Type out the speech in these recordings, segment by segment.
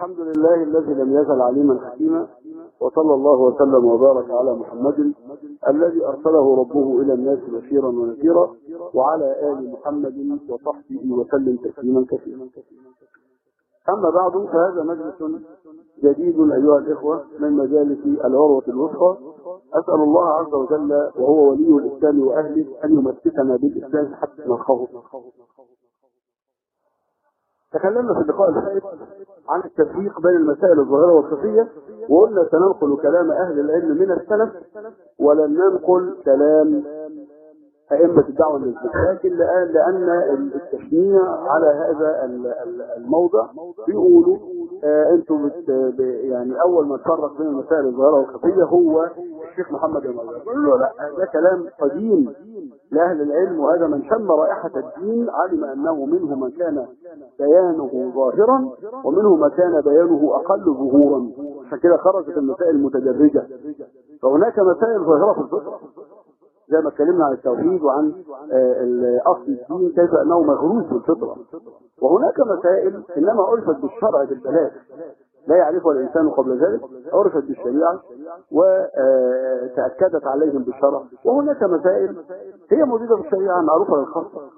الحمد لله الذي لم يزل عليما حكيما وصلى الله وسلم وبارك على محمد الذي أرسله ربه إلى الناس بشيرا ونذيرا وعلى آل محمد وصحبه وسلم تسليما كثيرا. أما بعد فهذا مجلس جديد أيها الإخوة من مجالس العروة الوسطى. أسأل الله عز وجل وهو ولي الإسلام وأهله أن يمسكنا بالإسلام حتى نلقاه. تكلمنا في اللقاء الفائت عن التفريق بين المسائل الظاهرة والخفية وقلنا سننقل كلام أهل العلم من السلف ولن ننقل كلام أئمة الدعوة الإسلامية لكن لأن, التشنيع على هذا الموضع بيقولوا آه أنتم بت يعني أول ما تفرق بين المسائل الظاهرة والخفيه هو الشيخ محمد المغربي يقول له لا ده كلام قديم لأهل العلم وهذا من شم رائحة الدين علم أنه منه من كان بيانه ظاهرا ومنه ما كان بيانه أقل ظهورا. عشان كده خرجت المسائل المتدرجة. فهناك مسائل ظاهرة في الفطره زي ما اتكلمنا عن التوحيد وعن اصل الدين كيف أنه مغروس في الفطرة. وهناك مسائل إنما عرفت بالشرع بالبلاغ. لا يعرفها الإنسان قبل ذلك عرفت بالشريعة وتأكدت عليهم بالشرع. وهناك مسائل هي موجوده في الشريعة معروفة للخاصه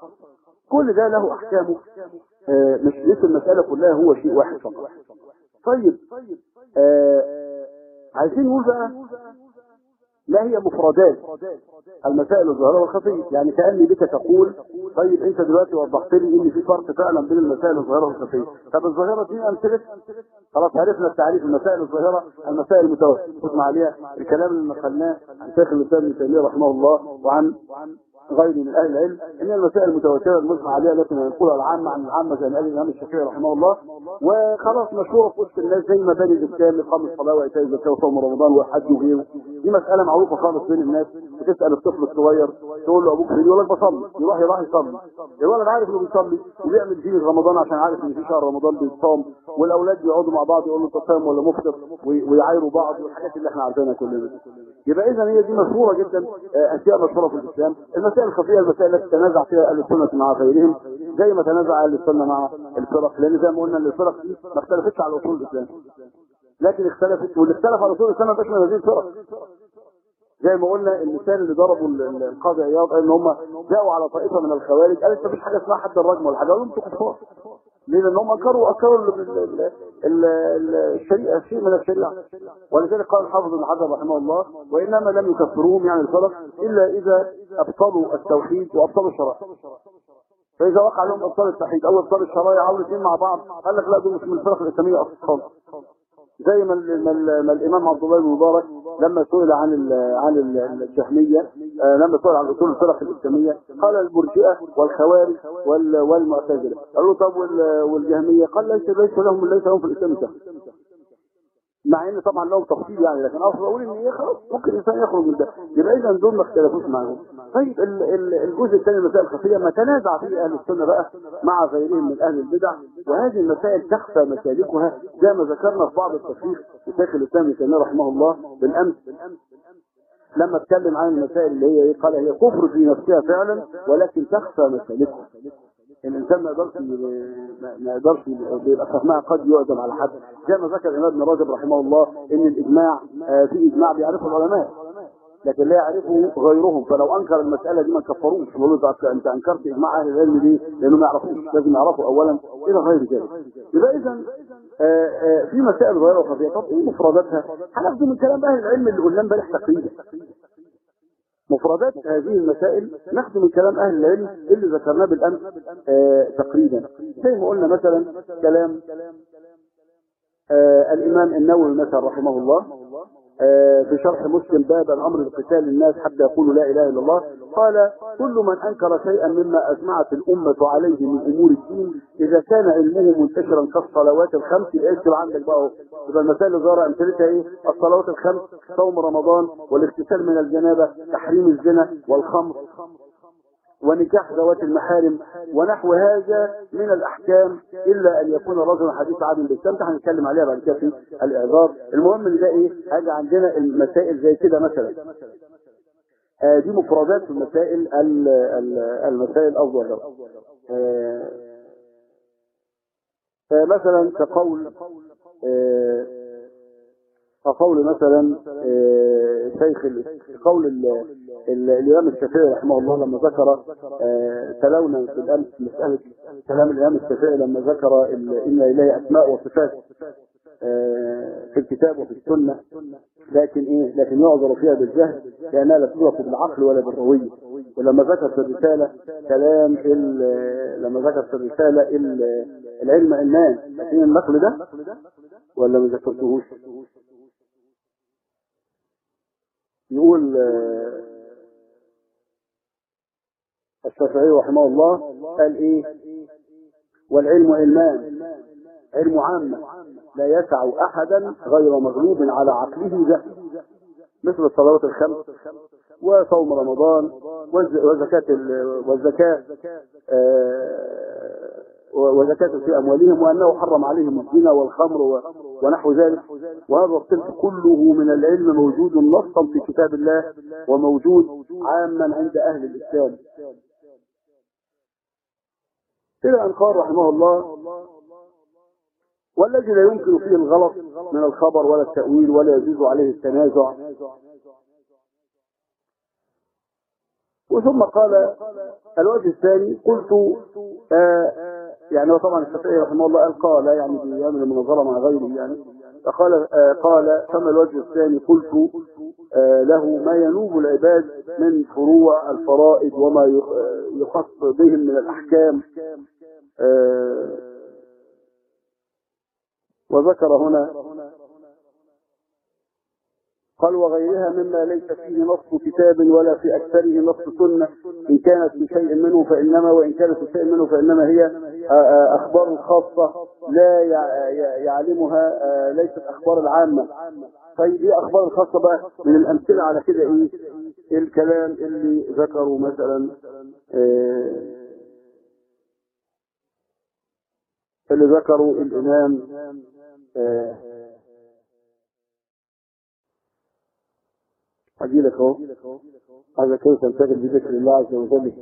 كل ده له احكامه مش ليس المسألة كلها هو شيء واحد فقط. طيب عايزين نقول بقى ما هي مفردات. المسائل الظاهرة والخفية. يعني كأني بك تقول طيب أنت دلوقتي وضحت لي إن في فرق فعلا بين المسائل الظاهرة والخفية. طب الظاهرة دي أمثلة؟ خلاص عرفنا التعريف المسائل الظاهرة المسائل المتوسطة. اسمع عليها الكلام اللي نقلناه عن شيخ الإسلام ابن تيمية رحمه الله وعن غير من أهل العلم. إن المسائل المتواترة المجمع عليها التي نقولها العامة عن العامة زي ما قال الإمام الشافعي رحمه الله. وخلاص مشهورة في وسط الناس زي ما بني الإسلام اقام الصلاة وايتاء الزكاه وصوم رمضان والحج وغيره. دي مسألة معروفة خالص بين الناس. بتسأل الطفل الصغير تقول له أبوك فين يقول لك بصلي. يروح يروح يصلي. الولد عارف إنه بيصلي وبيعمل فيه رمضان عشان عارف إن في شهر رمضان بيتصام والأولاد بيقعدوا مع بعض يقولوا أنت صايم ولا مفطر؟ ويعايروا بعض والحاجات اللي إحنا عارفينها كلنا. يبقى اذا هي دي مشهورة جدا أشياء مشهورة في الإسلام. المسائل الخفية المسائل التي تنازع فيها أهل السنة مع غيرهم زي ما تنازع أهل السنة مع الفرق لأن زي ما قلنا إن الفرق دي ما اختلفتش على أصول الإسلام. لكن اختلفت واللي اختلف على أصول الإسلام ما من هذه الفرق. زي ما قلنا المثال اللي ضربه القاضي عياض إن هم جاءوا على طائفه من الخوارج قال أنت مفيش حاجة اسمها حد الرجم ولا حاجة قالوا أنتوا كفار. لأن هم انكروا انكروا الشريعة شيء من الشريعة. ولذلك قال الحافظ ابن حجر رحمه الله وإنما لم يكفروهم يعني الفرق إلا إذا أبطلوا التوحيد وأبطلوا الشرائع. فإذا وقع لهم أبطال التوحيد أو أبطال الشرائع أو الاثنين مع بعض قال لك لا دول مش من الفرق الإسلامية أصلا. خالص زي ما, ما الإمام عبد الله بن مبارك لما سئل عن ال عن ال الجهميه لما سئل عن أصول الفرق الإسلامية قال المرجئة والخوارج والمعتزلة. قالوا طب والجهمية؟ قال ليس ليس لهم ليس لهم في الإسلام مع إن طبعا لهم تفصيل يعني لكن أصلا أقول ان خلاص ممكن الإنسان يخرج من ده. يبقى اذا دول ما اختلفوش معاهم طيب الجزء الثاني المسائل الخفيه ما تنازع فيه أهل السنة بقى مع غيرهم من أهل البدع. وهذه المسائل تخفى مسالكها زي ما ذكرنا في بعض التفريق لشيخ الاسلام ابن تيمية رحمه الله بالأمس. لما اتكلم عن المسائل اللي هي قال هي كفر في نفسها فعلا ولكن تخفى مسالكها الانسان ما يقدرش ما يقدرش بيبقى فهمها قد يعدم على حد. زي ما ذكر الإمام ابن رجب رحمه الله إن الإجماع في إجماع بيعرفه العلماء. لكن لا يعرفه غيرهم. فلو أنكر المسألة دي ما كفروش. يقولوا أنت أنكرت إجماع أهل العلم دي لأنه ما يعرفوش. لازم يعرفوا اولا إلى غير ذلك. يبقى اذا في مسائل غير وخفيه طب إيه مفرداتها؟ هناخد من كلام أهل العلم اللي قلنا امبارح تقريبا. مفردات هذه المسائل ناخذ من كلام أهل العلم اللي ذكرناه بالأمس آه تقريبا. زي ما قلنا مثلا كلام آه الإمام النووي مثلا رحمه الله في شرح مسلم باب الأمر بقتال الناس حتى يقولوا لا إله إلا الله. قال كل من أنكر شيئا مما أجمعت الأمة عليه من أمور الدين إذا كان علمه منتشرا كالصلوات الخمس اكتب عندك بقى؟ يبقى المسائل اللي ظهر امثلتها إيه؟ الصلوات الخمس صوم رمضان والاغتسال من الجنابة تحريم الزنا والخمر. ونكاح ذوات المحارم ونحو هذا من الأحكام إلا أن يكون الرجل حديث عادل بالسلام هنتكلم عليها بعد كده في الإعذار المهم إن ده إيه؟ حاجة عندنا المسائل زي كده مثلا. آه دي مفردات في المسائل المسائل الظاهرة آه آه مثلا كقول كقول مثلا آه، شيخ قول ال- ال- الإمام الشافعي رحمه الله لما ذكر آه، تلونا في الأمس مسألة كلام الإمام الشافعي لما ذكر إن لله أسماء وصفات آه، في الكتاب وفي السنة لكن إيه لكن يعذر فيها بالجهل لأنها لا تدرك بالعقل ولا بالرويه ولما ذكر في الرسالة كلام لما ذكر في الرسالة ال- العلم علمان لكن النقل ده؟ ولا ما ذكرتهوش؟ يقول آه، الشافعي رحمه الله قال إيه؟ والعلم علمان علم عامة لا يسع أحدا غير مغلوب على عقله جهل مثل الصلوات الخمس وصوم رمضان والزكاة آه، وزكاة في أموالهم وأنه حرم عليهم الزنا والخمر ونحو ذلك. وهذا الصنف كله من العلم موجود نصا في كتاب الله وموجود عاما عند أهل الإسلام. إلى أن قال رحمه الله والذي لا يمكن فيه الغلط من الخبر ولا التأويل ولا يجوز عليه التنازع. وثم قال الوجه الثاني قلت آه يعني هو طبعا الشافعي رحمه الله قال قال يعني بيعمل المناظره مع غيره يعني. فقال آه قال ثم الوجه الثاني؟ قلت آه له ما ينوب العباد من فروع الفرائض وما آه، يخص بهم من الأحكام. آه وذكر هنا قال وغيرها مما ليس فيه نص كتاب ولا في أكثره نص سنة. إن كانت في شيء منه فإنما وإن كانت في شيء منه فإنما هي آه، آه، أخبار خاصة لا يع- يع- يعلمها آه، ليست أخبار العامة. طيب إيه أخبار الخاصة بقى؟ من الأمثلة على كده إيه؟ الكلام اللي ذكروا مثلا اللي ذكروا الإمام آه، أجي لك أهو هذا كيف تنتقل بذكر الله عز وجل؟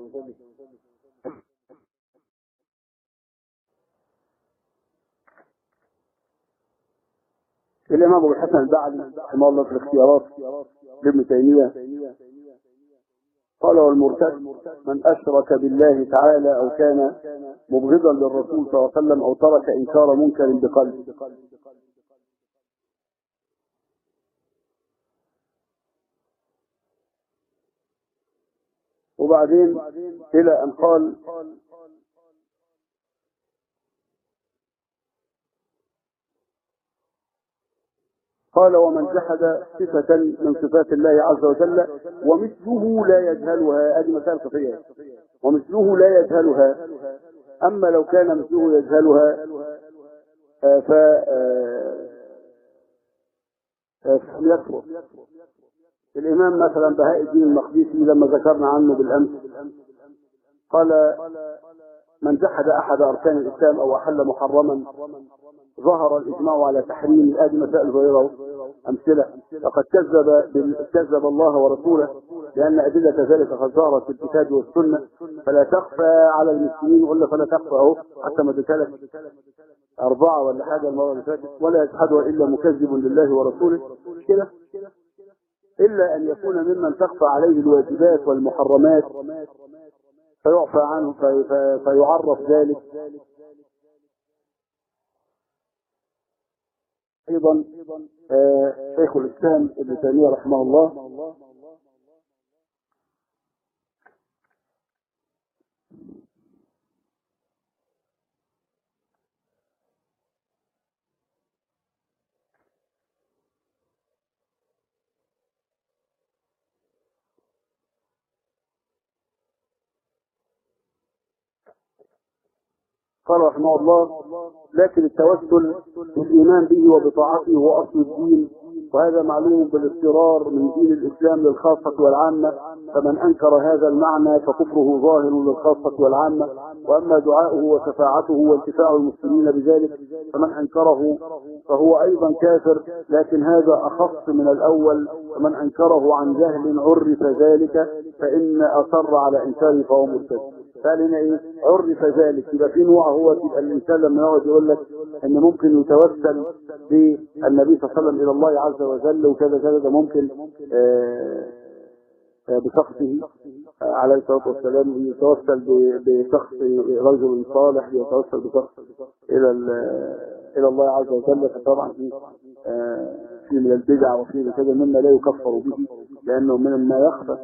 الإمام أبو الحسن البعلي رحمه الله في الاختيارات لابن تيمية. قال والمرتد من أشرك بالله تعالى أو كان مبغضا للرسول صلى الله عليه وسلم أو ترك إنكار منكر بقلبه. وبعدين إلى أن قال قال ومن جحد صفة من صفات الله عز وجل ومثله لا يجهلها هذه مسائل فقهية ومثله لا يجهلها. أما لو كان مثله يجهلها آه، ف آه، يكفر. الإمام مثلا بهاء الدين المقدسي لما ذكرنا عنه بالأمس قال من جحد أحد أركان الإسلام أو أحل محرما ظهر الإجماع على تحريم هذه مسائل ظاهرة أمثلة. فقد كذب كذب الله ورسوله لأن أدلة ذلك قد ظهرت في الكتاب والسنة. فلا تخفى على المسلمين ولا فلا تخفى أهو حتى ما لك أربعة ولا حاجة المرة اللي فاتت ولا يجحدها إلا مكذب لله ورسوله. كده؟ إلا أن يكون ممن تخفى عليه الواجبات والمحرمات فيعفى عنه في في فيعرف ذلك. أيضا آه، شيخ الإسلام ابن تيمية رحمه الله قال رحمه الله لكن التوسل بالإيمان به وبطاعته هو أصل الدين وهذا معلوم بالاضطرار من دين الإسلام للخاصة والعامة فمن أنكر هذا المعنى فكفره ظاهر للخاصة والعامة وأما دعاؤه وشفاعته وانتفاع المسلمين بذلك فمن أنكره فهو أيضا كافر لكن هذا أخص من الأول فمن أنكره عن جهل عرف ذلك فإن أصر على إنكاره فهو مرتد. فقال هنا إيه؟ عرف ذلك. يبقى في نوع هو الإنسان لما يقعد يقول لك إن ممكن يتوسل بالنبي صلى الله عليه وسلم إلى الله عز وجل وكذا كذا ده ممكن آه آه بشخصه آه عليه الصلاة والسلام يتوسل بشخص رجل صالح يتوسل بشخص إلى ال- إلى الله عز وجل. فطبعا في آه، في من البدع وفي كذا مما لا يكفر به لأنه من ما يخفى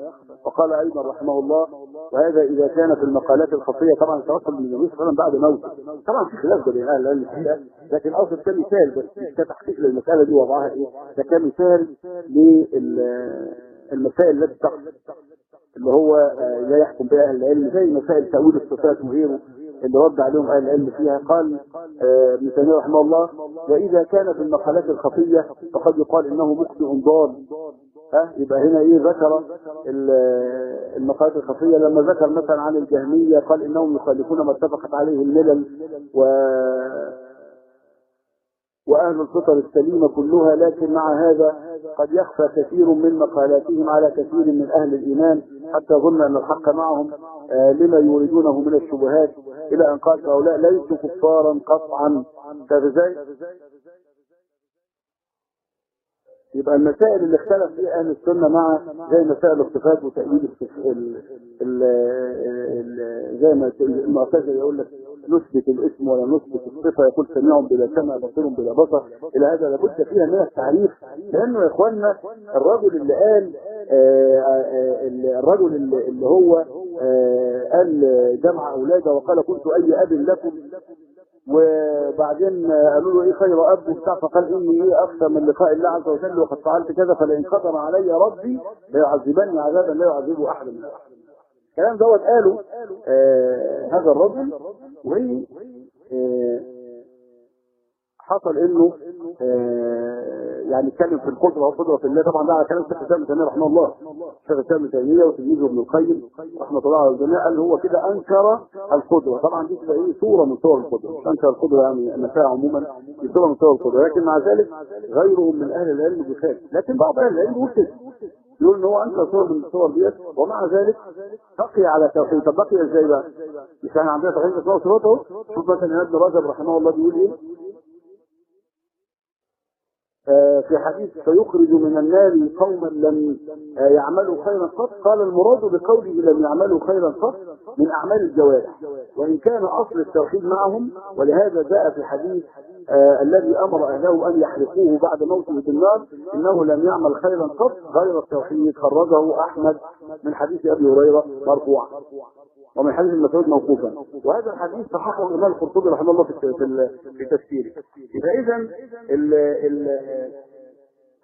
وقال أيضا رحمه الله وهذا إذا كان في المقالات الخفيه طبعا توصل من النبي صلى الله عليه بعد موته. طبعا في خلاف بين أهل العلم لكن اصل كمثال بس كتحقيق للمسألة دي وضعها إيه؟ ده كمثال للمسائل التي تحصل اللي هو آه، لا يحكم بها أهل العلم زي مسائل تأويل الصفات وغيره اللي رد عليهم أهل العلم فيها. قال آه، ابن تيمية رحمه الله وإذا كان في المقالات الخفيه فقد يقال إنه مخطئ ضال. ها؟ يبقى هنا إيه؟ ذكر ال- المقالات الخفية. لما ذكر مثلا عن الجهمية قال إنهم يخالفون ما اتفقت عليه الملل و وأهل الفطر السليمة كلها لكن مع هذا قد يخفى كثير من مقالاتهم على كثير من أهل الإيمان حتى ظن أن الحق معهم آه، لما يريدونه من الشبهات إلى أن قال هؤلاء ليسوا كفارا قطعا. إزاي؟ يبقى المسائل اللي اختلف فيها أهل السنة مع زي مسائل الصفات وتأييد زي ما المعتزلة يقول لك نثبت الاسم ولا نثبت الصفة يقول سميع بلا سمع بصير بلا بصر. إلى هذا لابد فيها من التعريف. لأنه يا اخوانا الرجل اللي قال آه، آه، ال- الرجل اللي اللي هو آه، قال جمع أولاده وقال كنت أي أب لكم وبعدين قالوا له إيه خير أب وبتاع فقال إني إيه اخشى من لقاء الله عز وجل وقد فعلت كذا فلئن قدر علي ربي ليعذبني عذابا لا يعذبه أحد من. الكلام دوت قاله آه هذا الرجل وهي حصل إنه آه يعني اتكلم في القدره والقدره في الله. طبعا ده على كلام شيخ الإسلام ابن تيمية رحمه الله شيخ الإسلام ابن تيمية وتلميذه ابن القيم رحمة الله على الجميع قال هو كده أنكر القدره طبعا دي تبقى إيه؟ صورة من صور القدره أنكر القدره يعني النفاع عموما دي صورة من صور القدره لكن مع ذلك غيرهم من أهل العلم بخلاف لكن بعض أهل العلم يقول كده. يقول إن هو أنكر صور من الصور ديت ومع ذلك بقي على توحيد. طب بقي إزاي بقى؟ مش إحنا عندنا توحيد اسماء وصفات اهو شوف مثلا ابن رجب رحمه الله بيقول إيه؟ في حديث فيخرج من النار قوما لم آه، يعملوا خيرا قط قال المراد بقوله لم يعملوا خيرا قط من أعمال الجوارح. وإن كان أصل التوحيد معهم ولهذا جاء في حديث آه الذي أمر أهله أن يحرقوه بعد موته بالنار إنه لم يعمل خيرا قط غير التوحيد خرجه أحمد من حديث أبي هريرة مرفوعا. ومن حديث المسعود موقوفا. وهذا الحديث صححه الإمام القرطبي رحمه الله في في تفسيره إذا ال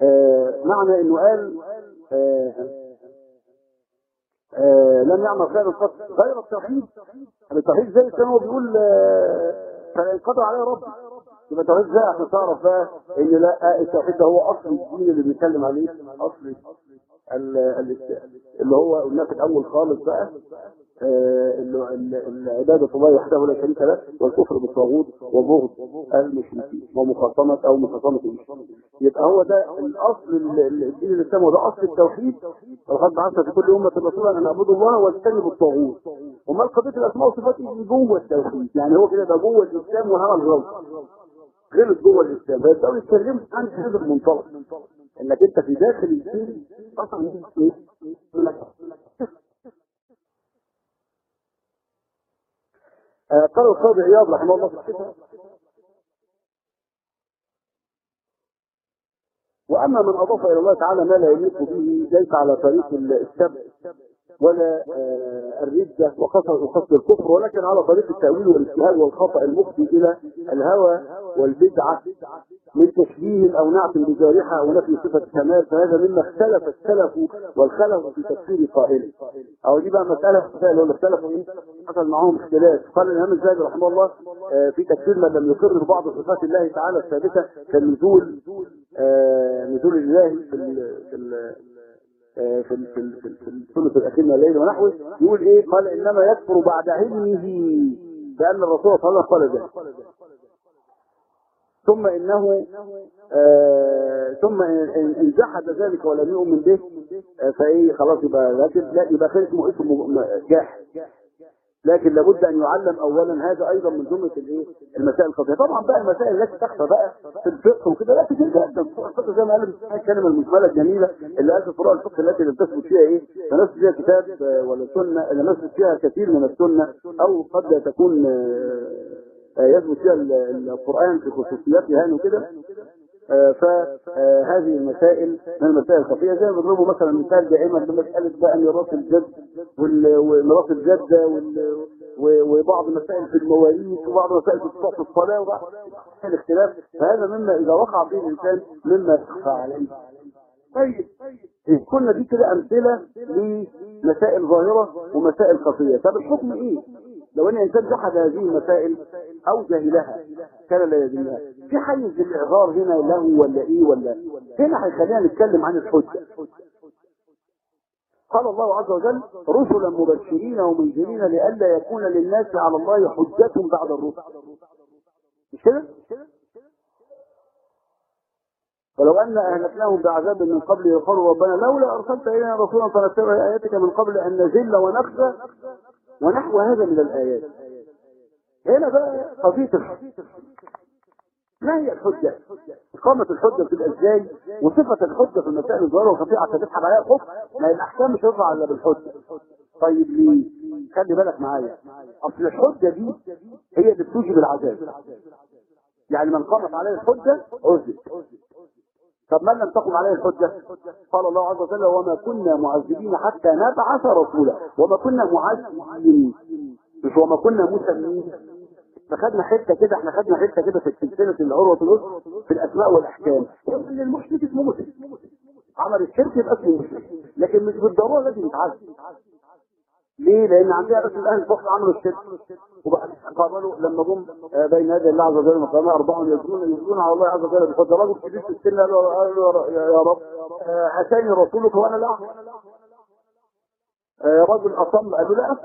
آه معنى إنه قال آه آه لم يعمل خيرا قط غير التوحيد. التوحيد زي كان هو بيقول فلا عليه ربي. يبقى التوحيد إزاي عشان تعرف بقى إن لا التوحيد ده هو أصل الدين اللي بنتكلم عليه. أصل اللي هو قلنا في الأول خالص بقى آه، اللي- العبادة الله وحده لا شريك له والكفر بالطاغوت وبغض المشركين ومخاصمة أو مخاصمة المشركين يبقى هو ده الأصل ال- ال- الدين الاسلامي وده أصل التوحيد. ولقد بعثنا في كل أمة رسولا أن اعبدوا الله واجتنبوا الطاغوت. وما قضية الأسماء والصفات اللي جوه التوحيد. يعني هو كده ده جوه الإسلام وهذا الغلط. غير جوه الإسلام. لو اتكلمت عن هذا المنطلق. إنك أنت في داخل الدين أصلا آه، قال القاضي عياض رحمه الله في الكتاب. وأما من أضاف إلى الله تعالى ما لا يليق به ليس على طريق السبع ولا آه، الردة وقصد وقصد الكفر ولكن على طريق التأويل والاجتهاد والخطأ المفضي إلى الهوى والبدعة. من تشبيه أو نعت بجارحة أو نفي صفة كمال فهذا مما اختلف السلف والخلف في تفسير قائله أو دي بقى مسألة ولا اختلفوا إيه؟ حصل معاهم اختلاف. قال الإمام الزاهد رحمه الله آه، في تفسير من لم يقر بعض صفات الله تعالى الثابتة كالنزول آه، نزول الله في في ال- في الثلث الأخير من الليل ونحوه. يقول إيه؟ قال إنما يكفر بعد علمه بأن الرسول صلى الله عليه وسلم قال ذلك. ثم إنه آه ثم إن إن- جحد ذلك ولم يؤمن به آه فإيه خلاص يبقى لكن لا يبقى كان اسمه اسمه جاحد لكن لابد أن يعلم اولا هذا أيضا من جملة الإيه؟ المسائل القضية طبعا بقى المسائل التي تخفى بقى في الفقه وكده لا كتير جدا الفقه زي ما قال الكلمة المجملة الجميلة اللي قالت فروع الفقه التي لم تثبت فيها إيه؟ تنسب فيها كتاب آه، ولا سنة لم يثبت فيها كثير من السنة أو قد تكون آه، يثبت فيها ال- ال- القرآن في خصوصياتها يعني وكده. فهذه المسائل من المسائل الخفية. زي ما بيضربوا مثلا مثال دائما بمسألة بقى ميراث الجد وميراث و- وبعض مسائل في المواريث وبعض مسائل في صفات الصلاة وبعض الاختلاف. فهذا مما إذا وقع فيه الإنسان مما يخفى عليه. طيب إيه، كنا دي كده أمثلة لمسائل ظاهرة ومسائل خفية. طب الحكم إيه؟ لو أن انسان جحد هذه المسائل أو جهلها كان لا يدريها في حيز الإعذار هنا له ولا إيه ولا؟ هنا هيخلينا نتكلم عن الحجة. قال الله عز وجل رسلا مبشرين ومنذرين لئلا يكون للناس على الله حجة بعد الرسل. مش كده؟ ولو أن أهلكناهم بعذاب من قبل يقولوا ربنا لولا أرسلت إلينا رسولا فنتبع آياتك من قبل أن نذل ونخزى ونحو هذا من الآيات. هنا بقى قضية الحجة ما هي الحجة؟ إقامة الحجة بتبقى إزاي؟ وصفة الحجة في المسائل الظاهرة والخفية عشان تسحب عليها الحكم ما الأحكام مش هتطلع إلا بالحجة. طيب ليه؟ خلي بالك معايا. أصل الحجة دي هي اللي بتوجب العذاب. يعني من قامت عليه الحجة عذب. طب من لم تقم عليه الحجة قال الله عز وجل وما كنا معذبين حتى نبعث رسولا وما كنا معذبين مش وما كنا مسلمين فخدنا حتة كده إحنا خدنا حتة كده في سلسله العروه الوسطى في الأسماء والأحكام. ان المشرك اسمه مشرك عمل الشرك يبقى اسمه مشرك لكن مش بالضرورة لازم يتعذب ليه؟ لأن عندنا بس الأهل الكفر عملوا الشرك. وبعد قابلوا لما جم آه، بين يدي الله عز وجل مقامة أربعة يزنون يزنون على الله عز وجل بفضل رجل في السن قال له يا رب آه، أتاني رسولك وأنا لا. آه، رجل أصم قال له لا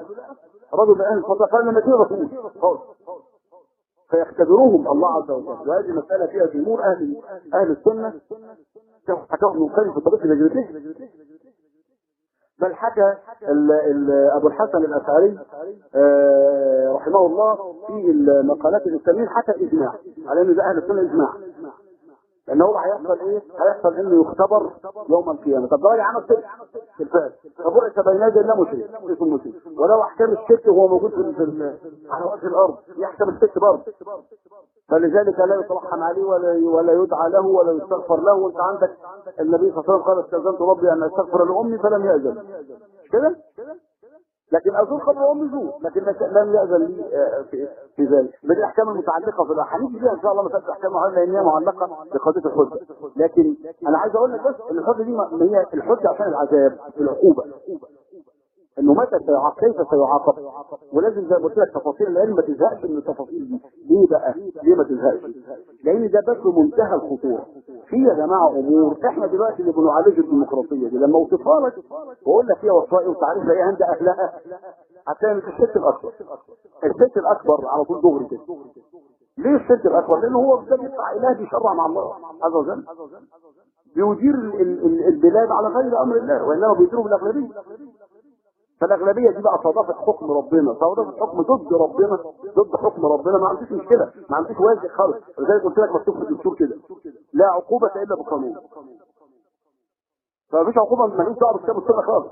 رجل أهل الفضل قال لما تيجي رسول خالص فيختبروهم الله عز وجل. وهذه مسألة فيها جمهور أهل أهل السنة. حكاهم من في طريق هجرته بل حكى أبو الحسن الأشعري آه، رحمه الله في المقالات الاسلاميه حكى اجماع على إن ده أهل السنة إجماع. لأن هو هيحصل إيه؟ هيحصل إنه يختبر يوم القيامة. طب ده عمل شرك في الفات فبعث بين يدي الله مشرك اسمه مشرك ولو أحكام الشرك وهو موجود في على وجه الأرض يحكم الشرك برضه؟ فلذلك لا يترحم عليه ولا ولا يدعى له ولا يستغفر له. وأنت عندك النبي صلى الله عليه وسلم قال استأذنت ربي أن أستغفر لأمي فلم يأذن. كده؟ لكن ازور قبر امي زور لكن لم يأذن لي آه، في, ذلك. بالاحكام المتعلقة في الأحاديث دي إن شاء الله مساله الاحكام معينه لأن هي معلقة بقضيه الحجة. لكن أنا عايز أقول لك بس ان الحجة دي ما هي الحجة عشان العذاب العقوبة. إنه متى سيعاقب كيف سيعاقب؟ ولازم زي ما قلت لك تفاصيل العلم ما تزهقش من التفاصيل دي. ليه بقى؟ ليه ما تزهقش؟ لأن ده بس منتهى الخطورة. في يا جماعة أمور إحنا دلوقتي اللي بنعالج الديمقراطية دي. لما اوصفها لك واقول لك فيها وصائي وتعرف إيه عند أهلها هتلاقي الست الأكبر. الست الأكبر على طول دغري كده. ليه الست الأكبر؟ لأن هو بيطلع اله بيشرع مع الله عز وجل. بيدير ال- ال- ال- البلاد على غير أمر الله وإنما بيديروا بالأغلبية. فالأغلبية دي بقى صادفت حكم ربنا صادفت حكم ضد ربنا ضد حكم ربنا. ما عنديش مشكلة ما عنديش وازع خالص. لذلك قلت لك مكتوب في الدستور كده. لا عقوبة إلا بقانون فمفيش عقوبة ماليش دعوه بالكتاب والسنة خالص.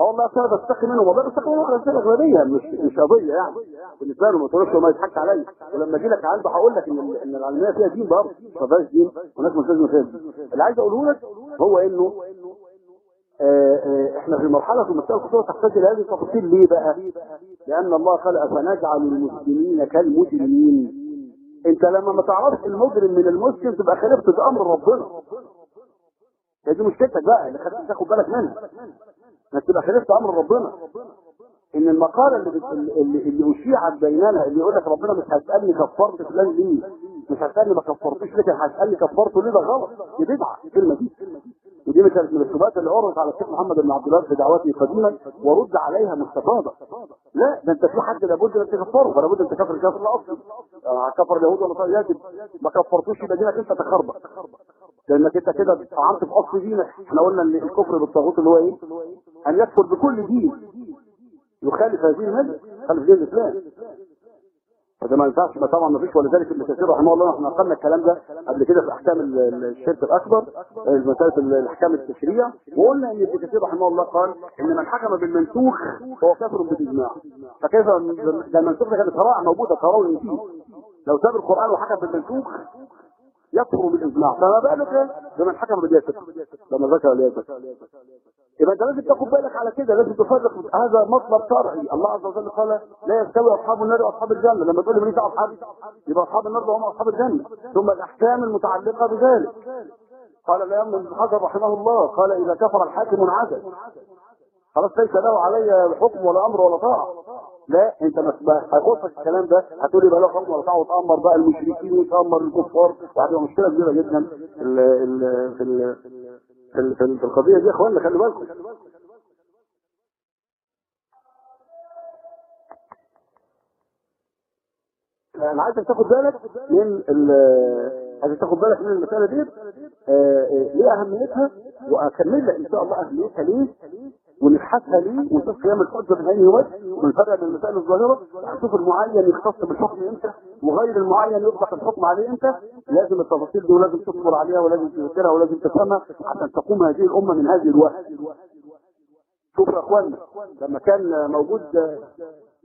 أه والله أنا بستخي منهم والله بستخي منهم على الأغلبية مش مش قضية يعني. بالنسبة له ما تقولش ما يضحكش عليا. ولما أجي لك عنده هقول لك إن إن العلمية فيها دين برضه. ما فيهاش دين وناس مش لازم فيها. اللي عايز أقوله لك هو إنه إحنا في مرحلة في المسائل الخطوره تحتاج إلى هذه التفاصيل. ليه بقى؟ لأن الله خلق فنجعل المسلمين كالمجرمين. أنت لما ما تعرفش المجرم من المسلم تبقى خالفت بامر ربنا. هي دي مشكلتك بقى اللي خليك تاخد بالك منها. إنك تبقى خالفت أمر ربنا. إن المقاله اللي. اللي, اللي أشيعت بيننا اللي يقول لك ربنا مش هيسألني كفرت فلان ليه؟ مش هيسألني ما كفرتوش ليه؟ كان هيسألني كفرته ليه؟ ده غلط. دي بدعة. الكلمة دي. ودي من الشبهات اللي عرضت على الشيخ محمد بن عبد الله في دعوته قديما ورد عليها مستفاضه لا ده انت في حد لابد ان تكفره فلا بد ان تكفر الكافر الاصلي آه، كفر اليهود والنصارى. يجب. ما كفرتوش يبقى دينك انت تخربط لانك انت كده طعنت في أصل دينك. إحنا قلنا ان الكفر بالطاغوت اللي هو إيه؟ أن يكفر بكل دين. يخالف هذه المذهب. يخالف دين الإسلام. فده ما ينفعش. ما طبعا ما فيش ولذلك ابن كثير رحمه الله إحنا نقلنا الكلام ده قبل كده في أحكام ال- ال- الشرك الأكبر مسألة ال- الأحكام التشريع وقلنا إن ابن كثير رحمه الله قال إن من حكم بالمنسوخ هو كافر بالإجماع. فكيف ده المنسوخ ده كانت قراءة موجودة قراءه فيه لو ساب القرآن وحكم بالمنسوخ يكفر بالاجماع فما بالك بمن حكم بالياسر لما ذكر الياسر يبقى أنت لازم تاخد بالك على كده لازم تفرق. هذا مطلب شرعي. الله عز وجل قال لا يستوي أصحاب النار وأصحاب الجنة. لما تقول لي ماليش اصحاب يبقى أصحاب النار هم أصحاب الجنة. ثم الأحكام المتعلقة بذلك. قال لا يمن حجر رحمه الله. قال إذا كفر الحاكم انعزل خلاص ليس له علي حكم ولا أمر ولا طاعة. لا انت ما هيخصك الكلام ده هتقول يبقى له حكم ولا طاعه وتامر بقى المشركين وتامر الكفار. وهتبقى مشكلة كبيرة جدا في في في في القضية دي يا اخوانا خلي بالكم. أنا عايزك تاخد بالك من عايزك تاخد بالك من المسألة دي آه، آه، ليه أهميتها؟ وأكمل لك إن شاء الله أهميتها ليه؟ ونبحثها ليه؟ ونشوف قيام الحجة من أي وجه ونفرق بين المسائل الظاهرة؟ وهنشوف المعين يختص بالحكم إمتى؟ وغير المعين يطلق الحكم عليه إمتى؟ لازم التفاصيل دي ولازم تصبر عليها ولازم تذكرها ولازم تفهمها عشان تقوم هذه الأمة من هذه الوهن شوفوا يا اخوانا لما كان موجود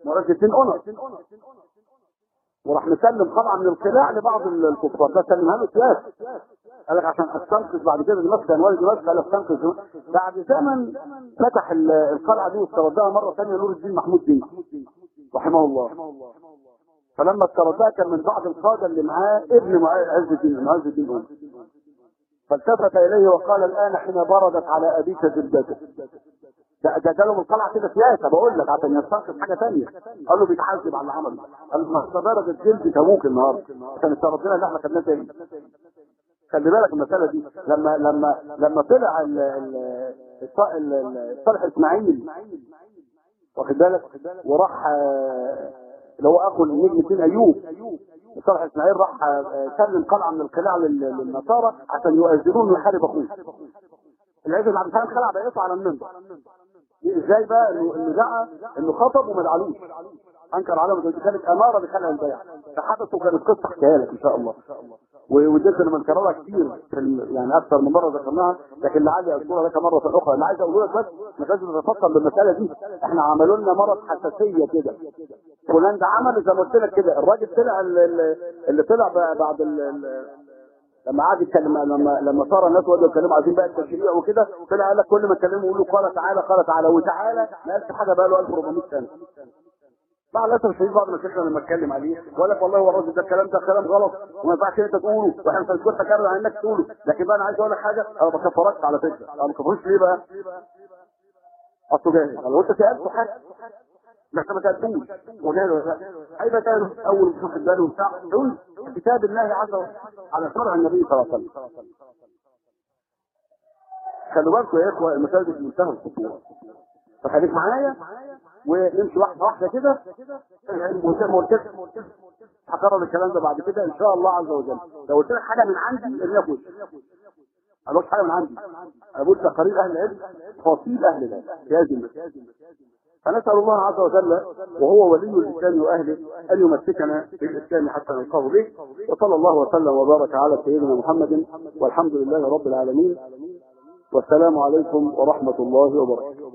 مراد الدين انس وراح مسلم قطعه من القلاع لبعض الكفار. ده سلمها له سياسه قال لك عشان أستنقذ بعد كده دمشق كان والد دمشق قال أستنقذ. بعد زمن فتح ال- القلعة دي واستردها مرة ثانية نور الدين محمود دين رحمه الله. فلما استردها كان من بعض القادة اللي معاه ابن عز الدين معاذ الدين. فالتفت إليه وقال الآن حين بردت على أبيك زبدته ده ده جاله القلعه كده سياسة. بقول لك عشان يستنقذ حاجة ثانية قال له بيتحاسب على العمل. قال له ما استدارت جلد تبوك النهارده. عشان استردنا اللي إحنا خدناه تاني. خلي بالك المسألة دي. لما لما لما طلع ال- ال- الص- ال- ال- صالح إسماعيل. واخد بالك؟ وراح آه، اللي هو أخو النجم الدين أيوب. صالح إسماعيل راح آه، سلم قلعه من القلاع لل- للنصارى عشان يؤذنون يحارب أخوه. بن عبد السلام خلع بقيته على المنبر إزاي بقى انه دعا إنه خطب وما دعالوش أنكر عليهم دي كانت أمارة بخلع البيع. فحدث وكانت قصة احكيها لك إن شاء الله. ودي كنا بنكررها كتير يعني أكثر من مرة ذكرناها. لكن لعلي اذكرها لك مرة أخرى. أنا عايز أقول لك بس ما لازم تتفكر بالمسألة دي. إحنا عملوا لنا مرض حساسية كده. فلان ده عمل زي ما قلت لك كده. الراجل طلع ال- ال- اللي طلع بعد لما قعد يتكلم لما لما صار الناس وقعدوا يتكلموا عايزين بقى التشريع وكده طلع قال لك كل ما اتكلموا يقولوا قال تعالى قال تعالى وتعالى. ما قالش حاجة بقى له 1400 سنة. مع الأسف الشديد بعض المشايخ لما اتكلم عليه وقال لك والله هو الراجل ده الكلام ده كلام غلط وما ينفعش انت تقوله وإحنا مش هنسكتك ابدا عن انك تقوله. لكن بقى أنا عايز أقول لك حاجة أنا ما بكفركش على فكرة. أنا ما بكفرش ليه بقى؟ اصله جاهل. لو انت سالته حاجة انت ما سألتوش. وجاهل ولا لا؟ هيبقى كان أول ما تاخد باله وبتاع كتاب الله عز وجل على شرع النبي صلى الله عليه وسلم. خلوا بالكم يا إخوة المسائل دي منتهى الخطورة. فخليك معايا ونمشي واحدة واحدة كده. قلت لك هكرر الكلام ده بعد كده إن شاء الله عز وجل. لو قلت لك حاجة من عندي ارميها وشك أنا بقولش حاجة من عندي. أنا بقول تقارير أهل العلم تفاصيل أهل العلم. في هذه فنسأل الله عز وجل وهو ولي الإسلام وأهله أن يمسكنا بالإسلام حتى نلقاه به وصلى الله وسلم وبارك على سيدنا محمد والحمد لله رب العالمين والسلام عليكم ورحمة الله وبركاته.